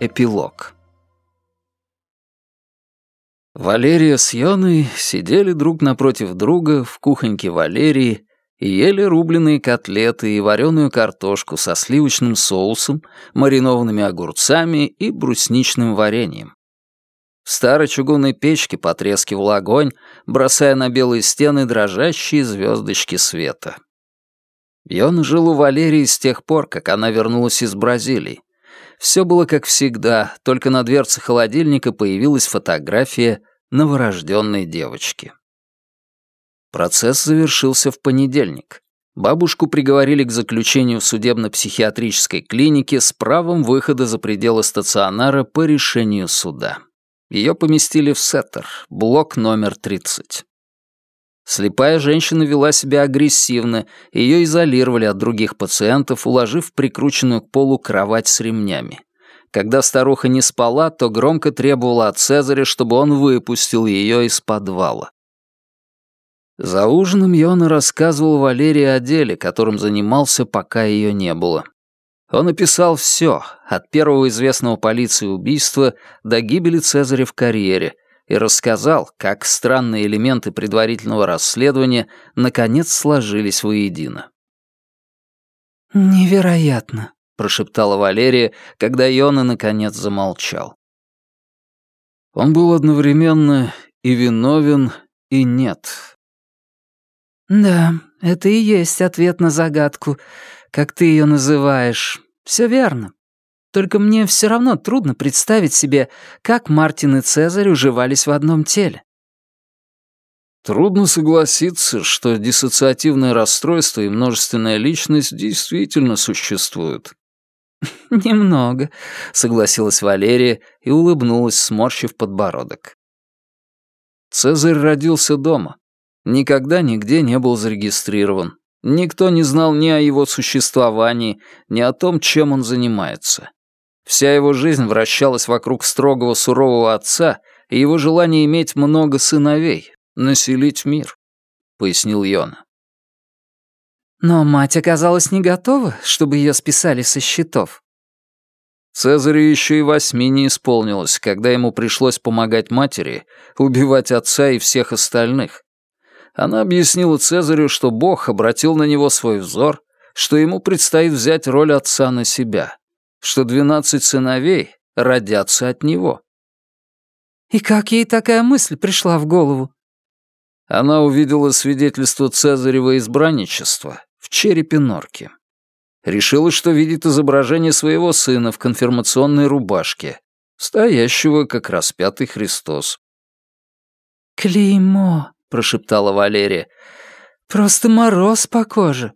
Эпилог Валерия с Йоной сидели друг напротив друга в кухоньке Валерии и ели рубленые котлеты и вареную картошку со сливочным соусом, маринованными огурцами и брусничным вареньем. В старой чугунной печке потрескивал огонь, бросая на белые стены дрожащие звездочки света. Йона жил у Валерии с тех пор, как она вернулась из Бразилии. Все было как всегда, только на дверце холодильника появилась фотография новорожденной девочки. Процесс завершился в понедельник. Бабушку приговорили к заключению в судебно-психиатрической клинике с правом выхода за пределы стационара по решению суда. Ее поместили в Сеттер, блок номер 30. Слепая женщина вела себя агрессивно, ее изолировали от других пациентов, уложив в прикрученную к полу кровать с ремнями. Когда старуха не спала, то громко требовала от Цезаря, чтобы он выпустил ее из подвала. За ужином Йона рассказывал Валерии о деле, которым занимался, пока ее не было. Он описал все, от первого известного полиции убийства до гибели Цезаря в карьере, и рассказал, как странные элементы предварительного расследования наконец сложились воедино. «Невероятно», — прошептала Валерия, когда Йона наконец замолчал. Он был одновременно и виновен, и нет, «Да, это и есть ответ на загадку, как ты ее называешь. Все верно. Только мне все равно трудно представить себе, как Мартин и Цезарь уживались в одном теле». Трудно согласиться, что диссоциативное расстройство и множественная личность действительно существуют. «Немного», — согласилась Валерия и улыбнулась, сморщив подбородок. Цезарь родился дома, никогда нигде не был зарегистрирован. Никто не знал ни о его существовании, ни о том, чем он занимается. Вся его жизнь вращалась вокруг строгого сурового отца и его желания иметь много сыновей, населить мир, — пояснил Йона. Но мать оказалась не готова, чтобы ее списали со счетов. Цезарю еще и восьми не исполнилось, когда ему пришлось помогать матери убивать отца и всех остальных, она объяснила Цезарю, что Бог обратил на него свой взор, что ему предстоит взять роль отца на себя, что двенадцать сыновей родятся от него. И как ей такая мысль пришла в голову? Она увидела свидетельство Цезарева избранничества в черепе норки. Решила, что видит изображение своего сына в конфирмационной рубашке, стоящего как распятый Христос. «Клеймо», — прошептала Валерия. «Просто мороз по коже».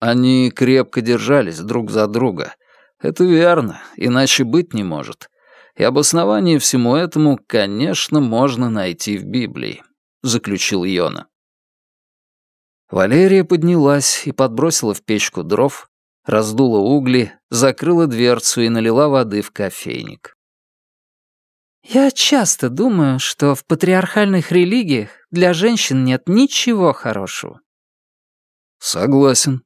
Они крепко держались друг за друга. Это верно, иначе быть не может. И обоснование всему этому, конечно, можно найти в Библии, заключил Йона. Валерия поднялась и подбросила в печку дров, раздула угли, закрыла дверцу и налила воды в кофейник. «Я часто думаю, что в патриархальных религиях для женщин нет ничего хорошего». «Согласен».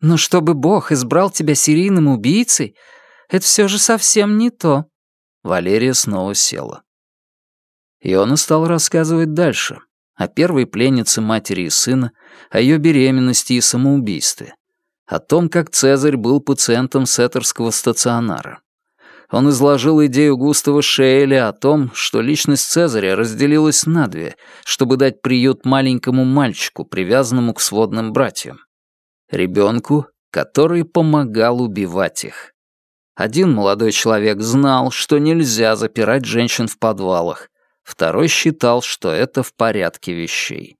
«Но чтобы Бог избрал тебя серийным убийцей, это все же совсем не то». Валерия снова села. И он стал рассказывать дальше. О первой пленнице матери и сына, о ее беременности и самоубийстве. О том, как Цезарь был пациентом Сеттерского стационара он изложил идею Густава Шейля о том, что личность Цезаря разделилась на две, чтобы дать приют маленькому мальчику, привязанному к сводным братьям. Ребенку, который помогал убивать их. Один молодой человек знал, что нельзя запирать женщин в подвалах, второй считал, что это в порядке вещей.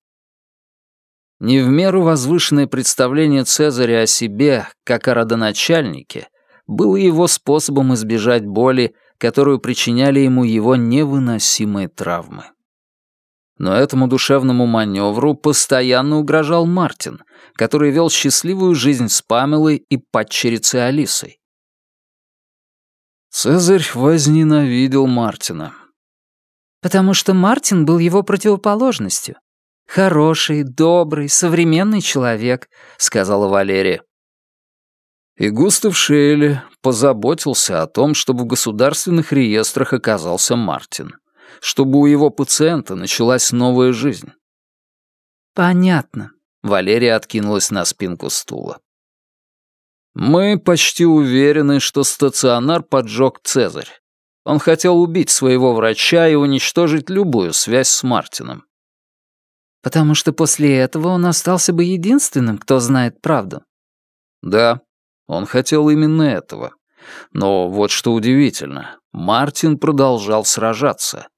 Не в меру возвышенное представление Цезаря о себе, как о родоначальнике, было его способом избежать боли, которую причиняли ему его невыносимые травмы. Но этому душевному маневру постоянно угрожал Мартин, который вел счастливую жизнь с Памелой и падчерицей Алисой. Цезарь возненавидел Мартина. Потому что Мартин был его противоположностью. Хороший, добрый, современный человек, сказала Валерия. И Густав Шейли позаботился о том, чтобы в государственных реестрах оказался Мартин, чтобы у его пациента началась новая жизнь. Понятно. Валерия откинулась на спинку стула. Мы почти уверены, что стационар поджег Цезарь. Он хотел убить своего врача и уничтожить любую связь с Мартином. Потому что после этого он остался бы единственным, кто знает правду. Да, он хотел именно этого. Но вот что удивительно, Мартин продолжал сражаться.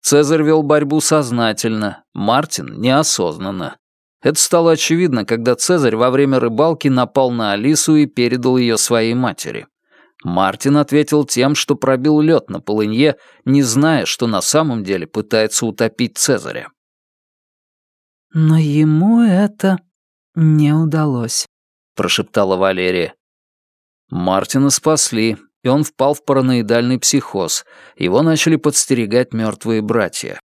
Цезарь вел борьбу сознательно, Мартин — неосознанно. Это стало очевидно, когда Цезарь во время рыбалки напал на Алису и передал ее своей матери. Мартин ответил тем, что пробил лед на полынье, не зная, что на самом деле пытается утопить Цезаря. «Но ему это не удалось», — прошептала Валерия. Мартина спасли, и он впал в параноидальный психоз. Его начали подстерегать мертвые братья.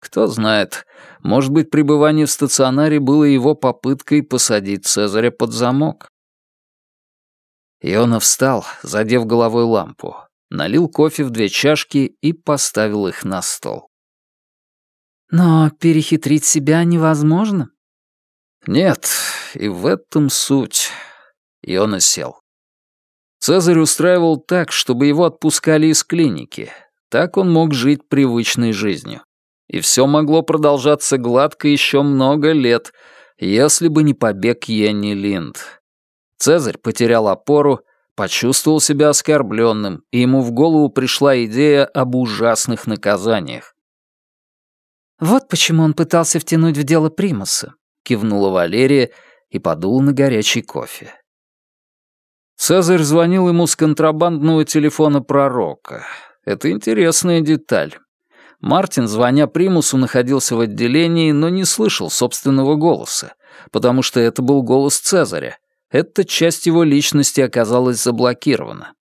Кто знает, может быть, пребывание в стационаре было его попыткой посадить Цезаря под замок. Иона встал, задев головой лампу, налил кофе в две чашки и поставил их на стол. Но перехитрить себя невозможно. Нет, и в этом суть. Иона сел. Цезарь устраивал так, чтобы его отпускали из клиники. Так он мог жить привычной жизнью. И все могло продолжаться гладко еще много лет, если бы не побег Йенни Линд. Цезарь потерял опору, почувствовал себя оскорбленным, и ему в голову пришла идея об ужасных наказаниях. «Вот почему он пытался втянуть в дело Примуса», — кивнула Валерия и подул на горячий кофе. Цезарь звонил ему с контрабандного телефона пророка. Это интересная деталь. Мартин, звоня Примусу, находился в отделении, но не слышал собственного голоса, потому что это был голос Цезаря. Эта часть его личности оказалась заблокирована.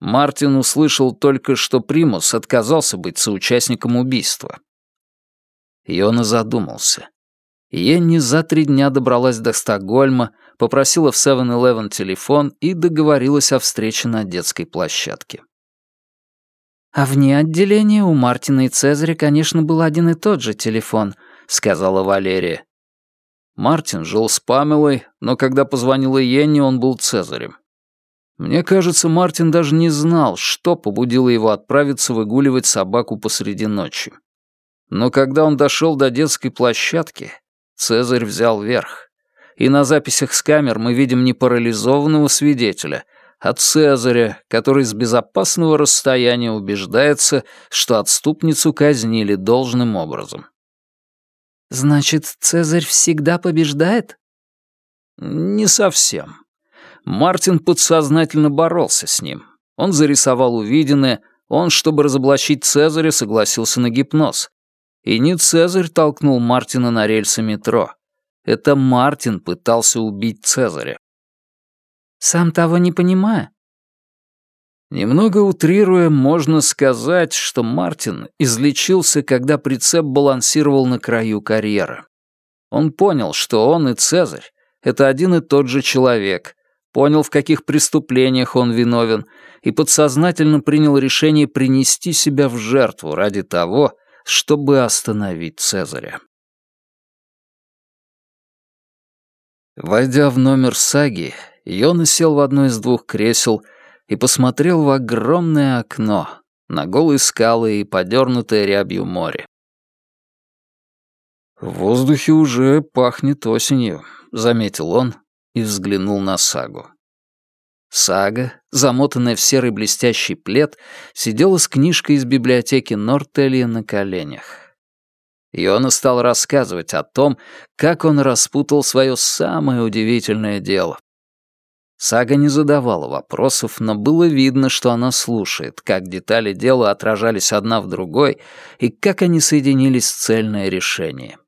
Мартин услышал только, что Примус отказался быть соучастником убийства. Йона задумался. Йенни за три дня добралась до Стокгольма, попросила в 7-Eleven телефон и договорилась о встрече на детской площадке. «А вне отделения у Мартина и Цезаря, конечно, был один и тот же телефон», — сказала Валерия. Мартин жил с Памелой, но когда позвонила Йенни, он был Цезарем. Мне кажется, Мартин даже не знал, что побудило его отправиться выгуливать собаку посреди ночи. Но когда он дошел до детской площадки, Цезарь взял верх и на записях с камер мы видим не парализованного свидетеля, а Цезаря, который с безопасного расстояния убеждается, что отступницу казнили должным образом. «Значит, Цезарь всегда побеждает?» «Не совсем. Мартин подсознательно боролся с ним. Он зарисовал увиденное, он, чтобы разоблачить Цезаря, согласился на гипноз. И не Цезарь толкнул Мартина на рельсы метро. Это Мартин пытался убить Цезаря. Сам того не понимая? Немного утрируя, можно сказать, что Мартин излечился, когда прицеп балансировал на краю карьера. Он понял, что он и Цезарь — это один и тот же человек, понял, в каких преступлениях он виновен, и подсознательно принял решение принести себя в жертву ради того, чтобы остановить Цезаря. Войдя в номер саги, Йона сел в одно из двух кресел и посмотрел в огромное окно на голые скалы и подернутое рябью море. «В воздухе уже пахнет осенью», — заметил он и взглянул на сагу. Сага, замотанная в серый блестящий плед, сидела с книжкой из библиотеки Нортелья на коленях. Йона стал рассказывать о том, как он распутал свое самое удивительное дело. Сага не задавала вопросов, но было видно, что она слушает, как детали дела отражались одна в другой и как они соединились в цельное решение.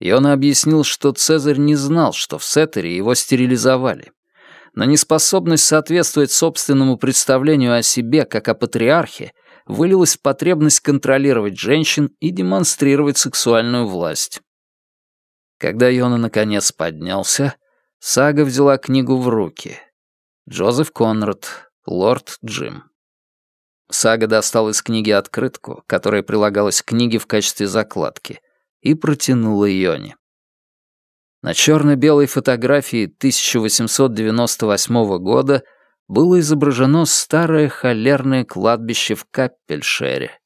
Йона объяснил, что Цезарь не знал, что в Сеттере его стерилизовали. Но неспособность соответствовать собственному представлению о себе, как о патриархе, вылилось в потребность контролировать женщин и демонстрировать сексуальную власть. Когда Йона наконец поднялся, Сага взяла книгу в руки. Джозеф Конрад, Лорд Джим. Сага достал из книги открытку, которая прилагалась к книге в качестве закладки, и протянула Йоне. На черно-белой фотографии 1898 года было изображено старое холерное кладбище в Каппельшере.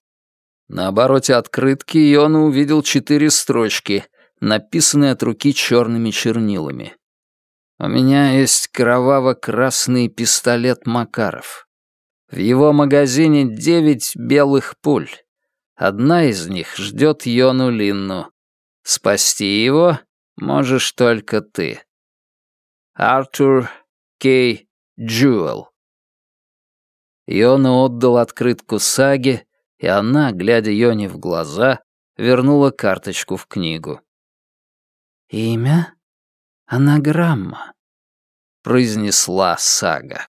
На обороте открытки Йона увидел четыре строчки, написанные от руки черными чернилами. «У меня есть кроваво-красный пистолет Макаров. В его магазине девять белых пуль. Одна из них ждет Йону Линну. Спасти его Можешь только ты. Артур Кей Джуэлл. Йона отдал открытку Саге, и она, глядя Йоне в глаза, вернула карточку в книгу. «Имя? Анаграмма», — произнесла Сага.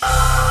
Сага.